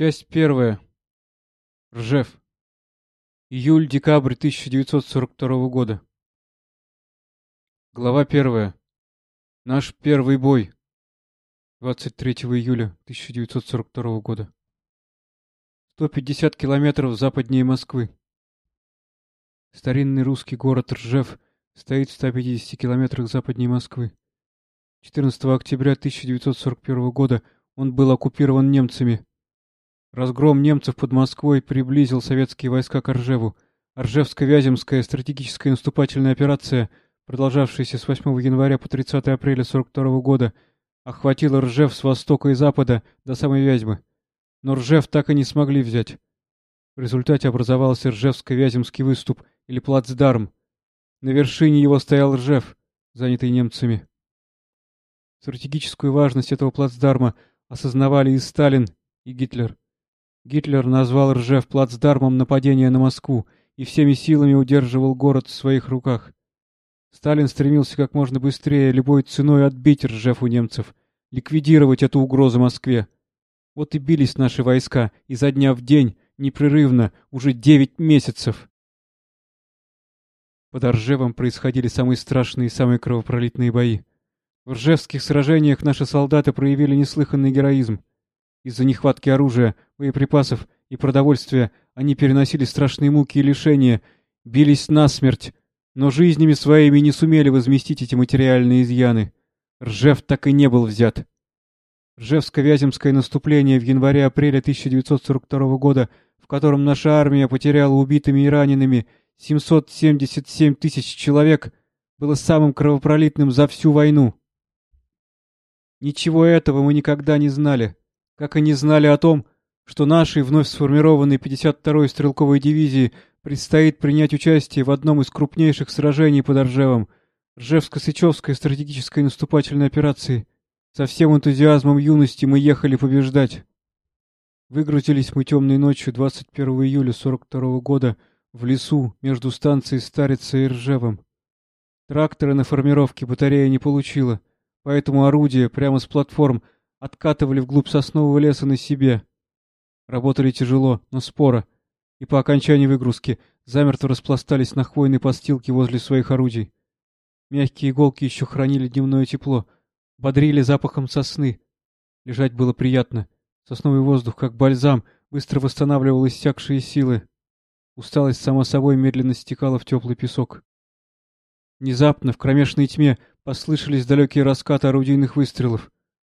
Часть первая. Ржев. Июль-декабрь 1942 года. Глава первая. Наш первый бой. 23 июля 1942 года. 150 километров западнее Москвы. Старинный русский город Ржев стоит в 150 километрах западнее Москвы. 14 октября 1941 года он был оккупирован немцами. Разгром немцев под Москвой приблизил советские войска к Ржеву. Ржевско-Вяземская стратегическая наступательная операция, продолжавшаяся с 8 января по 30 апреля 1942 года, охватила Ржев с востока и запада до самой Вязьмы. Но Ржев так и не смогли взять. В результате образовался Ржевско-Вяземский выступ или плацдарм. На вершине его стоял Ржев, занятый немцами. Стратегическую важность этого плацдарма осознавали и Сталин, и Гитлер. Гитлер назвал Ржев плацдармом нападения на Москву и всеми силами удерживал город в своих руках. Сталин стремился как можно быстрее, любой ценой отбить Ржев у немцев, ликвидировать эту угрозу Москве. Вот и бились наши войска изо дня в день, непрерывно, уже девять месяцев. Под Ржевом происходили самые страшные и самые кровопролитные бои. В ржевских сражениях наши солдаты проявили неслыханный героизм. Из-за нехватки оружия, боеприпасов и продовольствия они переносили страшные муки и лишения, бились насмерть, но жизнями своими не сумели возместить эти материальные изъяны. Ржев так и не был взят. Ржевско-Вяземское наступление в январе-апреле 1942 года, в котором наша армия потеряла убитыми и ранеными 777 тысяч человек, было самым кровопролитным за всю войну. Ничего этого мы никогда не знали как и не знали о том, что нашей вновь сформированной 52-й стрелковой дивизии предстоит принять участие в одном из крупнейших сражений под Ржевом, Ржевско-Сычевской стратегической наступательной операции. Со всем энтузиазмом юности мы ехали побеждать. Выгрузились мы темной ночью 21 июля 42 года в лесу между станцией Старица и Ржевом. Трактора на формировке батарея не получила, поэтому орудие прямо с платформ — откатывали вглубь соснового леса на себе. Работали тяжело, но споро, и по окончании выгрузки замертво распластались на хвойной подстилке возле своих орудий. Мягкие иголки еще хранили дневное тепло, бодрили запахом сосны. Лежать было приятно. Сосновый воздух, как бальзам, быстро восстанавливал иссякшие силы. Усталость, само собой, медленно стекала в теплый песок. Внезапно, в кромешной тьме, послышались далекие раскаты орудийных выстрелов.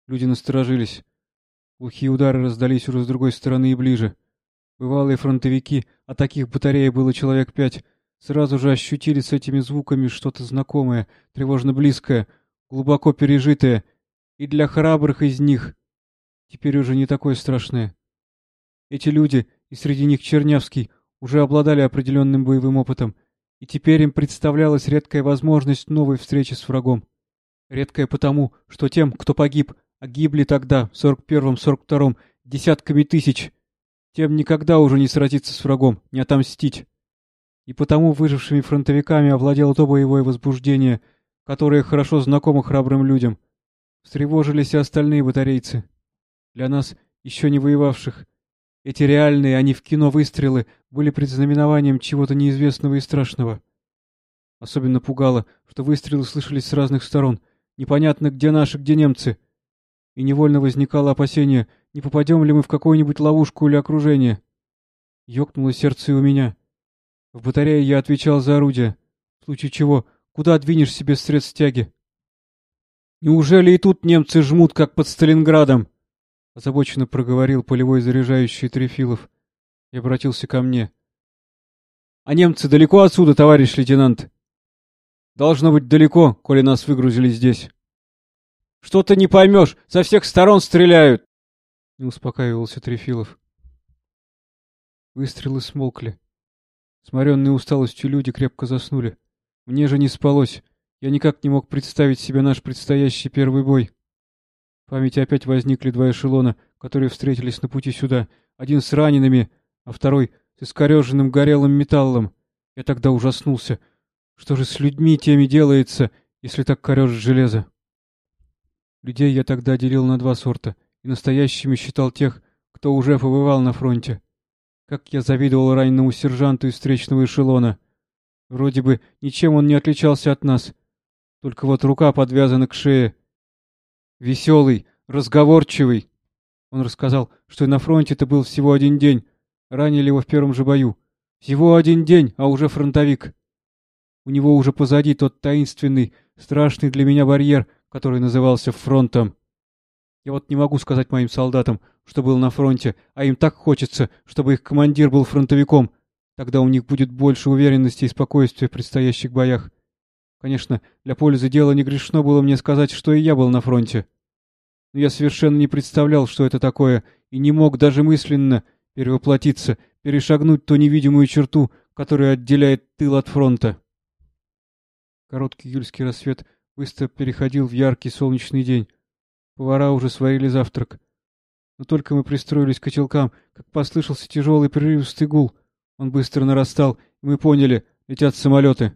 Люди насторожились. Глухие удары раздались уже с другой стороны и ближе. Бывалые фронтовики, а таких батареи было человек пять, сразу же ощутили с этими звуками что-то знакомое, тревожно близкое, глубоко пережитое, и для храбрых из них теперь уже не такое страшное. Эти люди, и среди них Чернявский, уже обладали определенным боевым опытом, и теперь им представлялась редкая возможность новой встречи с врагом. Редкая потому, что тем, кто погиб, а гибли тогда, в сорок первом-сорок втором, десятками тысяч. Тем никогда уже не сразиться с врагом, не отомстить. И потому выжившими фронтовиками овладело то боевое возбуждение, которое хорошо знакомо храбрым людям. Встревожились и остальные батарейцы. Для нас, еще не воевавших, эти реальные, а не в кино выстрелы, были предзнаменованием чего-то неизвестного и страшного. Особенно пугало, что выстрелы слышались с разных сторон. Непонятно, где наши, где немцы — и невольно возникало опасение, не попадем ли мы в какую-нибудь ловушку или окружение. Ёкнуло сердце у меня. В батарее я отвечал за орудие. В случае чего, куда двинешь себе средств тяги? Неужели и тут немцы жмут, как под Сталинградом? Озабоченно проговорил полевой заряжающий Трефилов и обратился ко мне. А немцы далеко отсюда, товарищ лейтенант? Должно быть далеко, коли нас выгрузили здесь. Что ты не поймешь, со всех сторон стреляют!» Не успокаивался Трефилов. Выстрелы смолкли. Сморенные усталостью люди крепко заснули. Мне же не спалось. Я никак не мог представить себе наш предстоящий первый бой. В памяти опять возникли два эшелона, которые встретились на пути сюда. Один с ранеными, а второй с искореженным горелым металлом. Я тогда ужаснулся. Что же с людьми теми делается, если так корежит железо? Людей я тогда делил на два сорта, и настоящими считал тех, кто уже побывал на фронте. Как я завидовал раненому сержанту из встречного эшелона. Вроде бы ничем он не отличался от нас. Только вот рука подвязана к шее. Веселый, разговорчивый. Он рассказал, что на фронте это был всего один день. Ранили его в первом же бою. Всего один день, а уже фронтовик. У него уже позади тот таинственный, страшный для меня барьер, который назывался фронтом. Я вот не могу сказать моим солдатам, что был на фронте, а им так хочется, чтобы их командир был фронтовиком. Тогда у них будет больше уверенности и спокойствия в предстоящих боях. Конечно, для пользы дела не грешно было мне сказать, что и я был на фронте. Но я совершенно не представлял, что это такое, и не мог даже мысленно перевоплотиться, перешагнуть ту невидимую черту, которая отделяет тыл от фронта. Короткий июльский рассвет быстро переходил в яркий солнечный день. Повара уже сварили завтрак. Но только мы пристроились к котелкам, как послышался тяжелый прерывистый гул. Он быстро нарастал, и мы поняли — летят самолеты.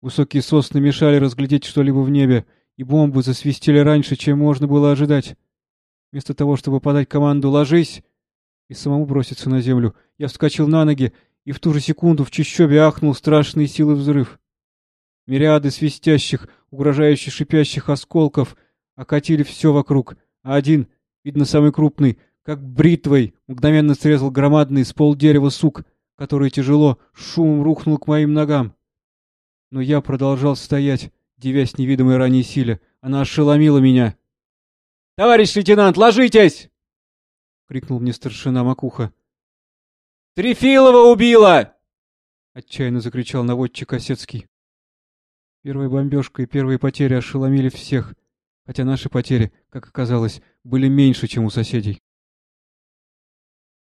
Высокие сосны мешали разглядеть что-либо в небе, и бомбы засвистели раньше, чем можно было ожидать. Вместо того, чтобы подать команду «Ложись!» и самому броситься на землю, я вскочил на ноги, и в ту же секунду в чащобе ахнул страшный силы взрыв. Мириады свистящих, угрожающих шипящих осколков окатили все вокруг, а один, видно самый крупный, как бритвой, мгновенно срезал громадный с полдерева сук, который тяжело, шумом рухнул к моим ногам. Но я продолжал стоять, девясь невидимой ранней силе. Она ошеломила меня. — Товарищ лейтенант, ложитесь! — крикнул мне старшина Макуха. — Трефилова убила! — отчаянно закричал наводчик Осецкий. Первая бомбежка и первые потери ошеломили всех, хотя наши потери, как оказалось, были меньше, чем у соседей.